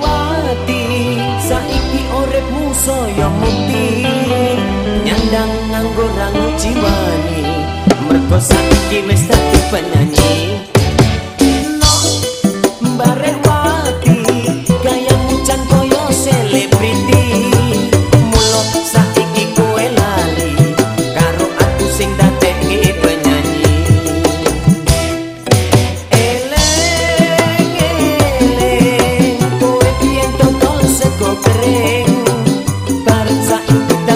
lewati saiki orep muso yang mukti. Nyandang nganggo rangu jiwani mergo saiki mesti penyanyi. No.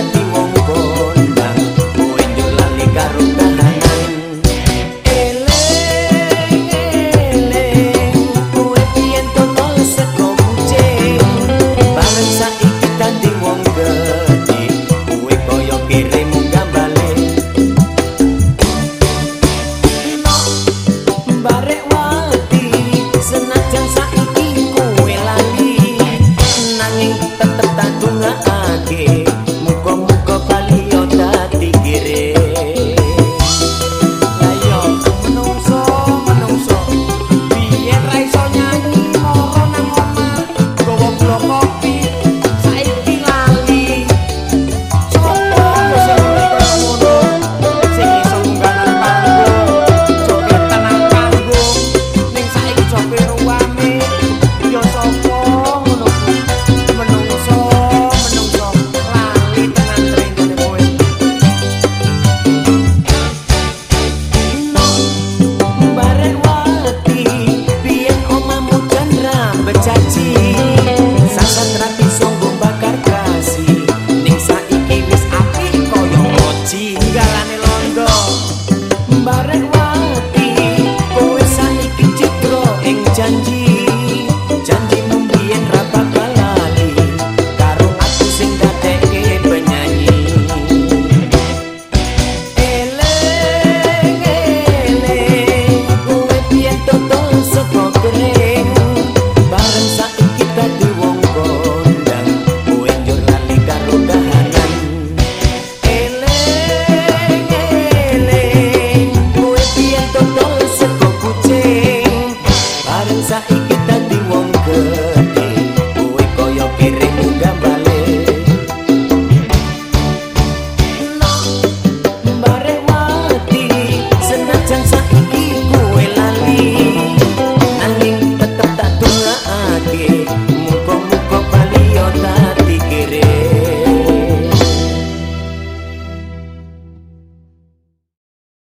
Saiki dadi wong